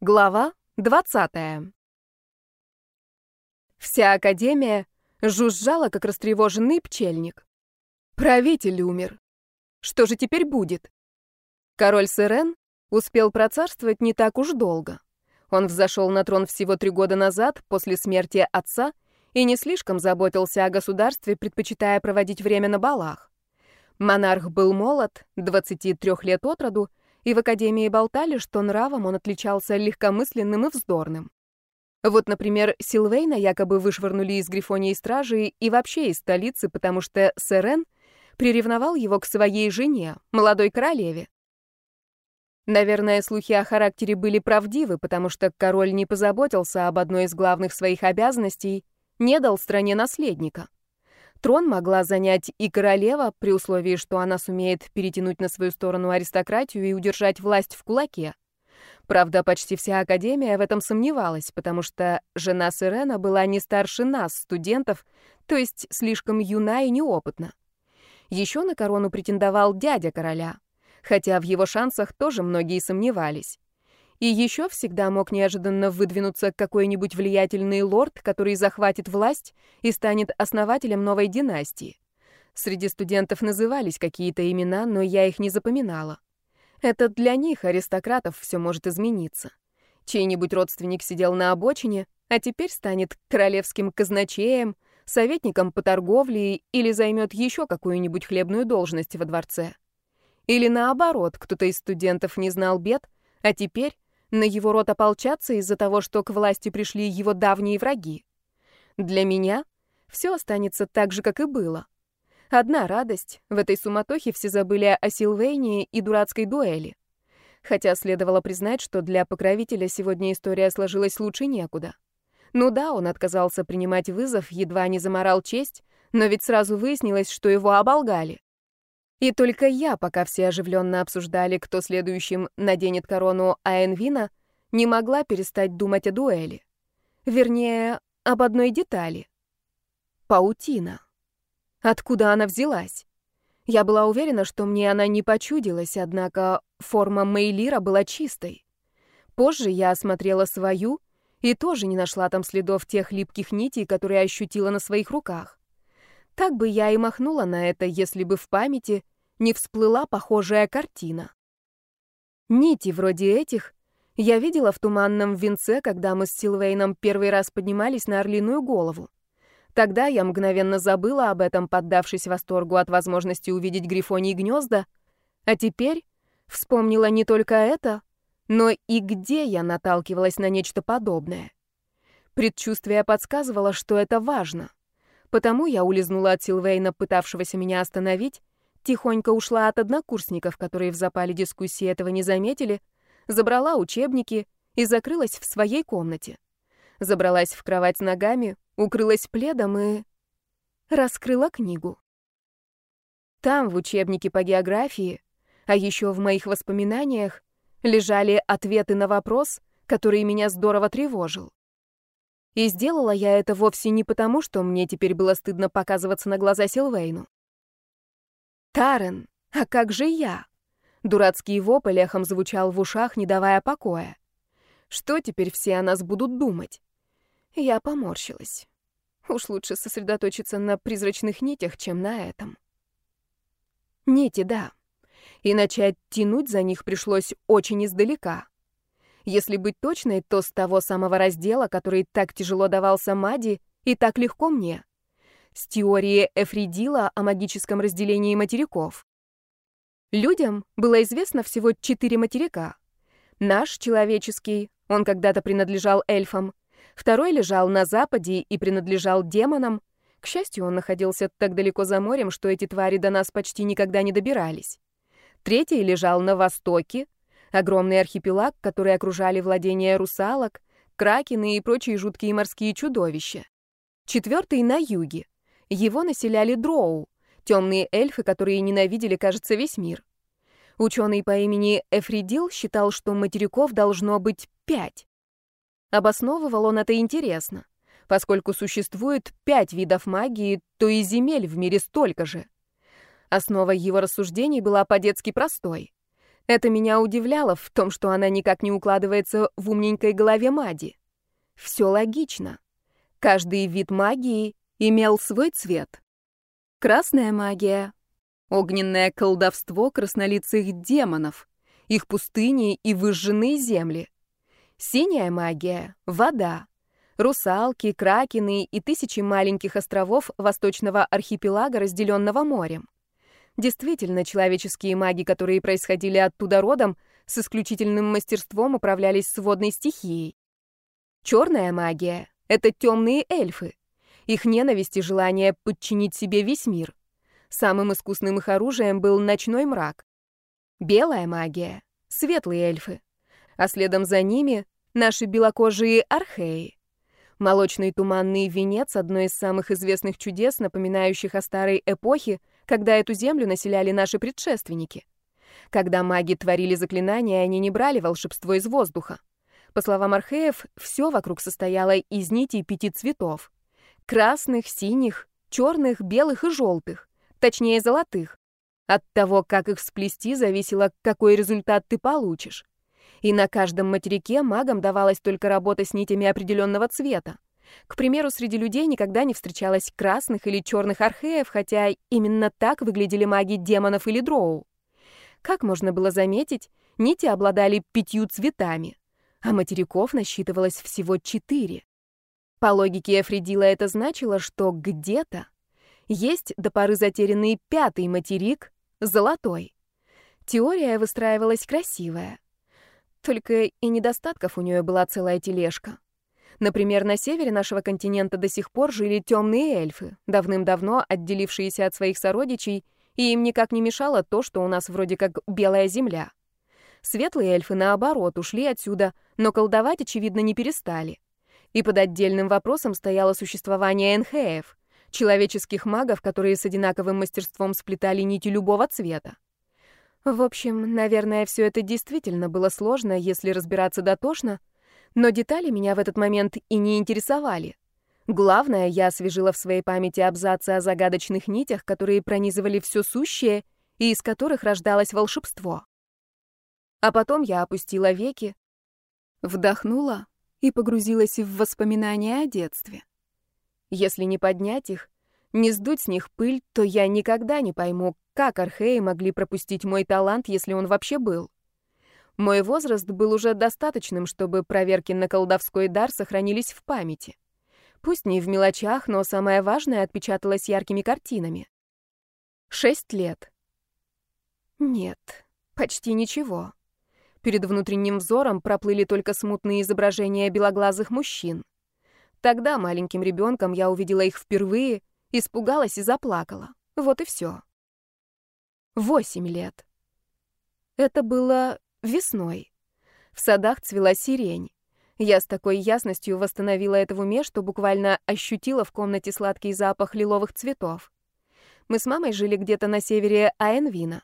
Глава 20. Вся Академия жужжала, как растревоженный пчельник. Правитель умер. Что же теперь будет? Король Сирен успел процарствовать не так уж долго. Он взошел на трон всего три года назад, после смерти отца, и не слишком заботился о государстве, предпочитая проводить время на балах. Монарх был молод, 23 лет от роду, и в академии болтали, что нравом он отличался легкомысленным и вздорным. Вот, например, Силвейна якобы вышвырнули из Грифонии стражи и вообще из столицы, потому что Сэрен приревновал его к своей жене, молодой королеве. Наверное, слухи о характере были правдивы, потому что король не позаботился об одной из главных своих обязанностей, не дал стране наследника. Трон могла занять и королева, при условии, что она сумеет перетянуть на свою сторону аристократию и удержать власть в кулаке. Правда, почти вся Академия в этом сомневалась, потому что жена Сирена была не старше нас, студентов, то есть слишком юна и неопытна. Еще на корону претендовал дядя короля, хотя в его шансах тоже многие сомневались. И еще всегда мог неожиданно выдвинуться какой-нибудь влиятельный лорд, который захватит власть и станет основателем новой династии. Среди студентов назывались какие-то имена, но я их не запоминала. Это для них, аристократов, все может измениться. Чей-нибудь родственник сидел на обочине, а теперь станет королевским казначеем, советником по торговле или займет еще какую-нибудь хлебную должность во дворце. Или наоборот, кто-то из студентов не знал бед, а теперь на его рот ополчаться из-за того, что к власти пришли его давние враги. Для меня все останется так же, как и было. Одна радость — в этой суматохе все забыли о Силвейне и дурацкой дуэли. Хотя следовало признать, что для покровителя сегодня история сложилась лучше некуда. Ну да, он отказался принимать вызов, едва не заморал честь, но ведь сразу выяснилось, что его оболгали. И только я, пока все оживленно обсуждали, кто следующим наденет корону Аэнвина, не могла перестать думать о дуэли. Вернее, об одной детали. Паутина. Откуда она взялась? Я была уверена, что мне она не почудилась, однако форма Мейлира была чистой. Позже я осмотрела свою и тоже не нашла там следов тех липких нитей, которые ощутила на своих руках. Так бы я и махнула на это, если бы в памяти не всплыла похожая картина. Нити вроде этих я видела в туманном венце, когда мы с Силвейном первый раз поднимались на орлиную голову. Тогда я мгновенно забыла об этом, поддавшись восторгу от возможности увидеть грифонии гнезда, а теперь вспомнила не только это, но и где я наталкивалась на нечто подобное. Предчувствие подсказывало, что это важно. Потому я улизнула от Силвейна, пытавшегося меня остановить, тихонько ушла от однокурсников, которые в запале дискуссии этого не заметили, забрала учебники и закрылась в своей комнате. Забралась в кровать ногами, укрылась пледом и... раскрыла книгу. Там, в учебнике по географии, а еще в моих воспоминаниях, лежали ответы на вопрос, который меня здорово тревожил. И сделала я это вовсе не потому, что мне теперь было стыдно показываться на глаза Силвейну. «Тарен, а как же я?» Дурацкий вопль эхом звучал в ушах, не давая покоя. Что теперь все о нас будут думать? Я поморщилась. Уж лучше сосредоточиться на призрачных нитях, чем на этом. Нити, да. И начать тянуть за них пришлось очень издалека. Если быть точной, то с того самого раздела, который так тяжело давался Мади и так легко мне. С теории Эфридила о магическом разделении материков. Людям было известно всего четыре материка. Наш, человеческий, он когда-то принадлежал эльфам. Второй лежал на западе и принадлежал демонам. К счастью, он находился так далеко за морем, что эти твари до нас почти никогда не добирались. Третий лежал на востоке, Огромный архипелаг, который окружали владения русалок, кракены и прочие жуткие морские чудовища. Четвертый на юге. Его населяли дроу, темные эльфы, которые ненавидели, кажется, весь мир. Ученый по имени Эфридил считал, что материков должно быть пять. Обосновывал он это интересно. Поскольку существует пять видов магии, то и земель в мире столько же. Основа его рассуждений была по-детски простой. Это меня удивляло в том, что она никак не укладывается в умненькой голове Мади. Все логично. Каждый вид магии имел свой цвет. Красная магия, огненное колдовство краснолицых демонов, их пустыни и выжженные земли. Синяя магия — вода, русалки, кракены и тысячи маленьких островов восточного архипелага, разделенного морем. Действительно, человеческие маги, которые происходили оттуда родом, с исключительным мастерством управлялись с водной стихией. Черная магия — это темные эльфы. Их ненависть и желание подчинить себе весь мир. Самым искусным их оружием был ночной мрак. Белая магия — светлые эльфы. А следом за ними — наши белокожие археи. Молочный туманный венец — одно из самых известных чудес, напоминающих о старой эпохе, когда эту землю населяли наши предшественники. Когда маги творили заклинания, они не брали волшебство из воздуха. По словам археев, все вокруг состояло из нитей пяти цветов. Красных, синих, черных, белых и желтых. Точнее, золотых. От того, как их сплести, зависело, какой результат ты получишь и на каждом материке магам давалась только работа с нитями определенного цвета. К примеру, среди людей никогда не встречалось красных или черных археев, хотя именно так выглядели маги демонов или дроу. Как можно было заметить, нити обладали пятью цветами, а материков насчитывалось всего четыре. По логике Эфридила это значило, что где-то есть до поры затерянный пятый материк — золотой. Теория выстраивалась красивая. Только и недостатков у нее была целая тележка. Например, на севере нашего континента до сих пор жили темные эльфы, давным-давно отделившиеся от своих сородичей, и им никак не мешало то, что у нас вроде как белая земля. Светлые эльфы, наоборот, ушли отсюда, но колдовать, очевидно, не перестали. И под отдельным вопросом стояло существование энхеев, человеческих магов, которые с одинаковым мастерством сплетали нити любого цвета. В общем, наверное, все это действительно было сложно, если разбираться дотошно, но детали меня в этот момент и не интересовали. Главное, я освежила в своей памяти абзацы о загадочных нитях, которые пронизывали все сущее и из которых рождалось волшебство. А потом я опустила веки, вдохнула и погрузилась в воспоминания о детстве. Если не поднять их, не сдуть с них пыль, то я никогда не пойму, как археи могли пропустить мой талант, если он вообще был. Мой возраст был уже достаточным, чтобы проверки на колдовской дар сохранились в памяти. Пусть не в мелочах, но самое важное отпечаталось яркими картинами. Шесть лет. Нет, почти ничего. Перед внутренним взором проплыли только смутные изображения белоглазых мужчин. Тогда маленьким ребенком я увидела их впервые — Испугалась и заплакала. Вот и все. Восемь лет. Это было весной. В садах цвела сирень. Я с такой ясностью восстановила это в уме, что буквально ощутила в комнате сладкий запах лиловых цветов. Мы с мамой жили где-то на севере Аэнвина.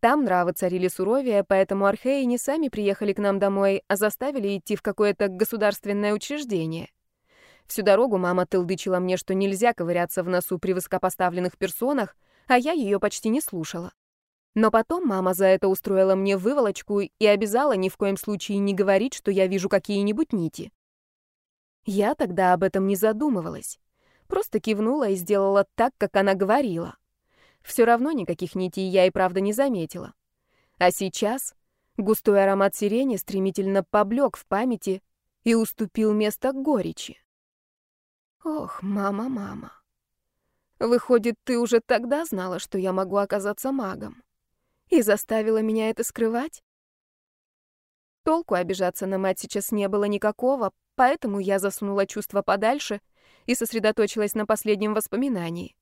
Там нравы царили суровее, поэтому археи не сами приехали к нам домой, а заставили идти в какое-то государственное учреждение. Всю дорогу мама тылдычила мне, что нельзя ковыряться в носу при высокопоставленных персонах, а я ее почти не слушала. Но потом мама за это устроила мне выволочку и обязала ни в коем случае не говорить, что я вижу какие-нибудь нити. Я тогда об этом не задумывалась. Просто кивнула и сделала так, как она говорила. Все равно никаких нитей я и правда не заметила. А сейчас густой аромат сирени стремительно поблек в памяти и уступил место горечи. Ох, мама, мама. Выходит, ты уже тогда знала, что я могу оказаться магом. И заставила меня это скрывать? Толку обижаться на мать сейчас не было никакого, поэтому я засунула чувство подальше и сосредоточилась на последнем воспоминании.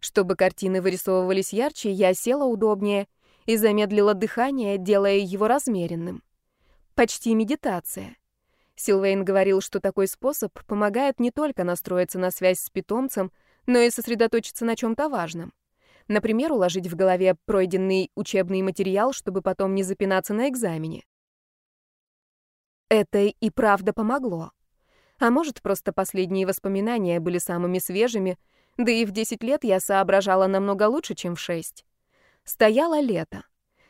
Чтобы картины вырисовывались ярче, я села удобнее и замедлила дыхание, делая его размеренным. Почти медитация. Силвейн говорил, что такой способ помогает не только настроиться на связь с питомцем, но и сосредоточиться на чем-то важном. Например, уложить в голове пройденный учебный материал, чтобы потом не запинаться на экзамене. Это и правда помогло. А может, просто последние воспоминания были самыми свежими, да и в 10 лет я соображала намного лучше, чем в 6. Стояло лето.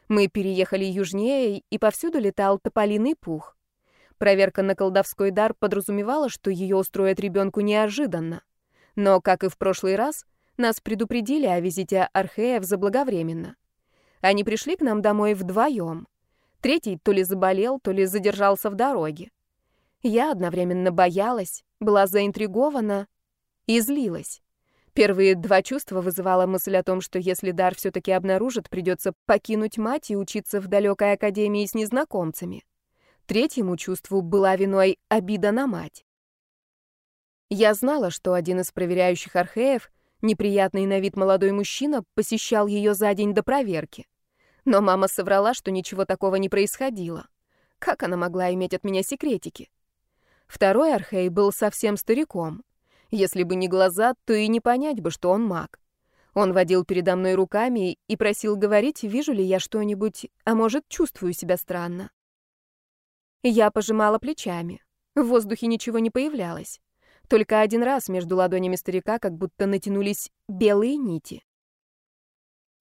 Мы переехали южнее, и повсюду летал тополиный пух. Проверка на колдовской дар подразумевала, что ее устроят ребенку неожиданно. Но, как и в прошлый раз, нас предупредили о визите Археев заблаговременно. Они пришли к нам домой вдвоем. Третий то ли заболел, то ли задержался в дороге. Я одновременно боялась, была заинтригована и злилась. Первые два чувства вызывала мысль о том, что если дар все-таки обнаружит, придется покинуть мать и учиться в далекой академии с незнакомцами. Третьему чувству была виной обида на мать. Я знала, что один из проверяющих археев, неприятный на вид молодой мужчина, посещал ее за день до проверки. Но мама соврала, что ничего такого не происходило. Как она могла иметь от меня секретики? Второй Архей был совсем стариком. Если бы не глаза, то и не понять бы, что он маг. Он водил передо мной руками и просил говорить, вижу ли я что-нибудь, а может, чувствую себя странно. Я пожимала плечами. В воздухе ничего не появлялось. Только один раз между ладонями старика как будто натянулись белые нити.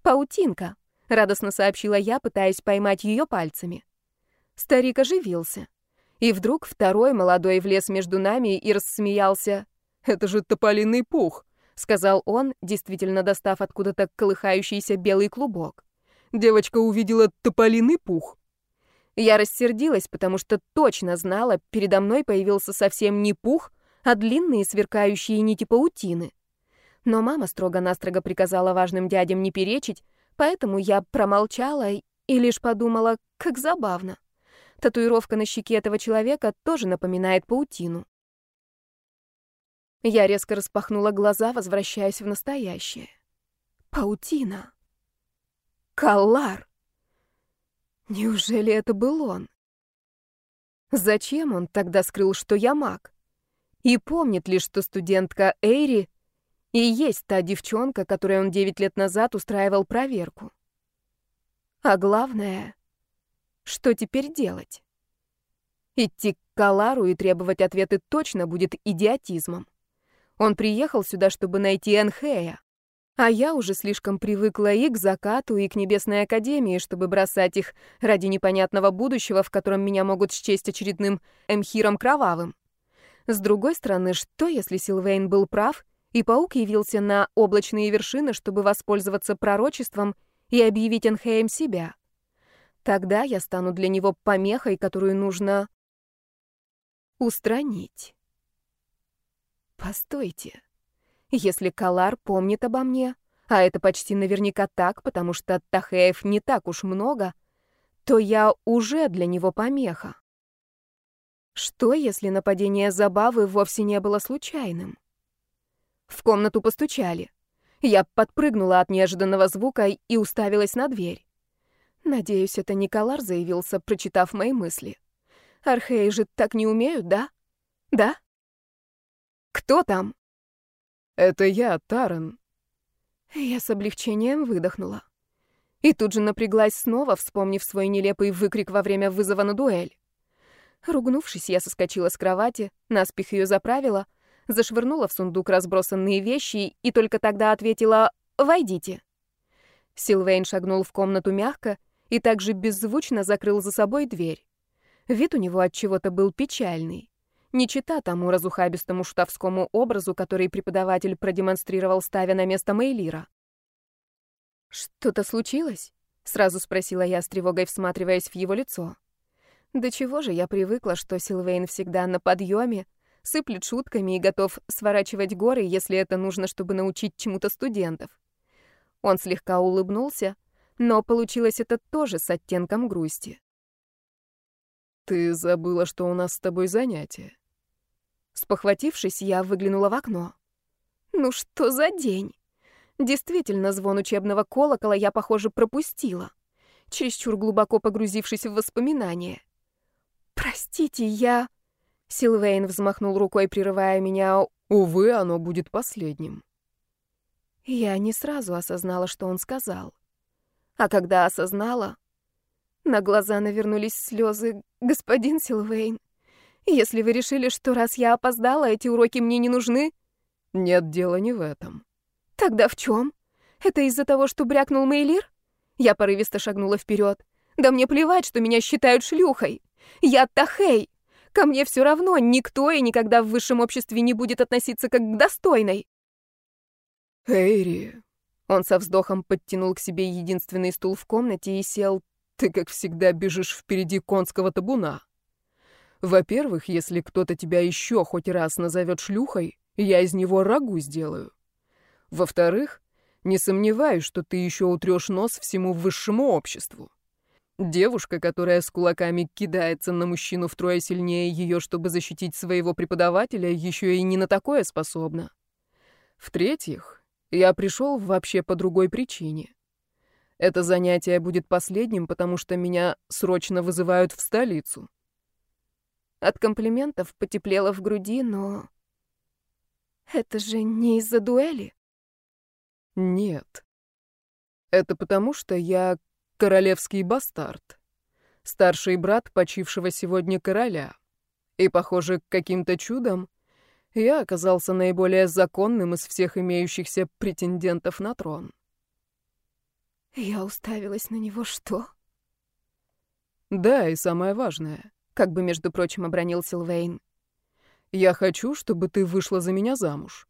«Паутинка», радостно сообщила я, пытаясь поймать ее пальцами. Старик оживился. И вдруг второй молодой влез между нами и рассмеялся. «Это же тополиный пух», — сказал он, действительно достав откуда-то колыхающийся белый клубок. Девочка увидела тополиный пух. Я рассердилась, потому что точно знала, передо мной появился совсем не пух, а длинные сверкающие нити паутины. Но мама строго-настрого приказала важным дядям не перечить, Поэтому я промолчала и лишь подумала, как забавно. Татуировка на щеке этого человека тоже напоминает паутину. Я резко распахнула глаза, возвращаясь в настоящее. Паутина. Каллар. Неужели это был он? Зачем он тогда скрыл, что я маг? И помнит ли, что студентка Эйри и есть та девчонка, которой он девять лет назад устраивал проверку. А главное, что теперь делать? Идти к Калару и требовать ответы точно будет идиотизмом. Он приехал сюда, чтобы найти Энхея. А я уже слишком привыкла и к закату, и к Небесной Академии, чтобы бросать их ради непонятного будущего, в котором меня могут счесть очередным Эмхиром Кровавым. С другой стороны, что если Силвейн был прав, и паук явился на облачные вершины, чтобы воспользоваться пророчеством и объявить Энхейм себя. Тогда я стану для него помехой, которую нужно устранить. Постойте. Если Калар помнит обо мне, а это почти наверняка так, потому что Тахеев не так уж много, то я уже для него помеха. Что, если нападение Забавы вовсе не было случайным? В комнату постучали. Я подпрыгнула от неожиданного звука и уставилась на дверь. Надеюсь, это Николар заявился, прочитав мои мысли. Археи же так не умеют, да? Да? Кто там? Это я, Таран. Я с облегчением выдохнула. И тут же напряглась снова, вспомнив свой нелепый выкрик во время вызова на дуэль. Ругнувшись, я соскочила с кровати, наспех ее заправила — зашвырнула в сундук разбросанные вещи и только тогда ответила «Войдите». Силвейн шагнул в комнату мягко и также беззвучно закрыл за собой дверь. Вид у него от чего-то был печальный. Не чита тому разухабистому шутовскому образу, который преподаватель продемонстрировал, ставя на место Мейлира. «Что-то случилось?» — сразу спросила я с тревогой, всматриваясь в его лицо. «До чего же я привыкла, что Силвейн всегда на подъеме, сыплет шутками и готов сворачивать горы, если это нужно, чтобы научить чему-то студентов. Он слегка улыбнулся, но получилось это тоже с оттенком грусти. «Ты забыла, что у нас с тобой занятие?» Спохватившись, я выглянула в окно. «Ну что за день?» Действительно, звон учебного колокола я, похоже, пропустила, чересчур глубоко погрузившись в воспоминания. «Простите, я...» Силвейн взмахнул рукой, прерывая меня. «Увы, оно будет последним». Я не сразу осознала, что он сказал. А когда осознала, на глаза навернулись слезы. «Господин Силвейн, если вы решили, что раз я опоздала, эти уроки мне не нужны...» «Нет, дело не в этом». «Тогда в чем? Это из-за того, что брякнул Мейлир? Я порывисто шагнула вперед. Да мне плевать, что меня считают шлюхой. Я Тахей. Ко мне все равно никто и никогда в высшем обществе не будет относиться как к достойной. Эйри. Он со вздохом подтянул к себе единственный стул в комнате и сел. Ты, как всегда, бежишь впереди конского табуна. Во-первых, если кто-то тебя еще хоть раз назовет шлюхой, я из него рагу сделаю. Во-вторых, не сомневаюсь, что ты еще утрешь нос всему высшему обществу. Девушка, которая с кулаками кидается на мужчину втрое сильнее ее, чтобы защитить своего преподавателя, еще и не на такое способна. В-третьих, я пришел вообще по другой причине. Это занятие будет последним, потому что меня срочно вызывают в столицу. От комплиментов потеплело в груди, но... Это же не из-за дуэли? Нет. Это потому, что я королевский бастард. Старший брат почившего сегодня короля. И, похоже, каким-то чудом я оказался наиболее законным из всех имеющихся претендентов на трон. Я уставилась на него, что? Да, и самое важное как бы, между прочим, обронил Силвейн. «Я хочу, чтобы ты вышла за меня замуж.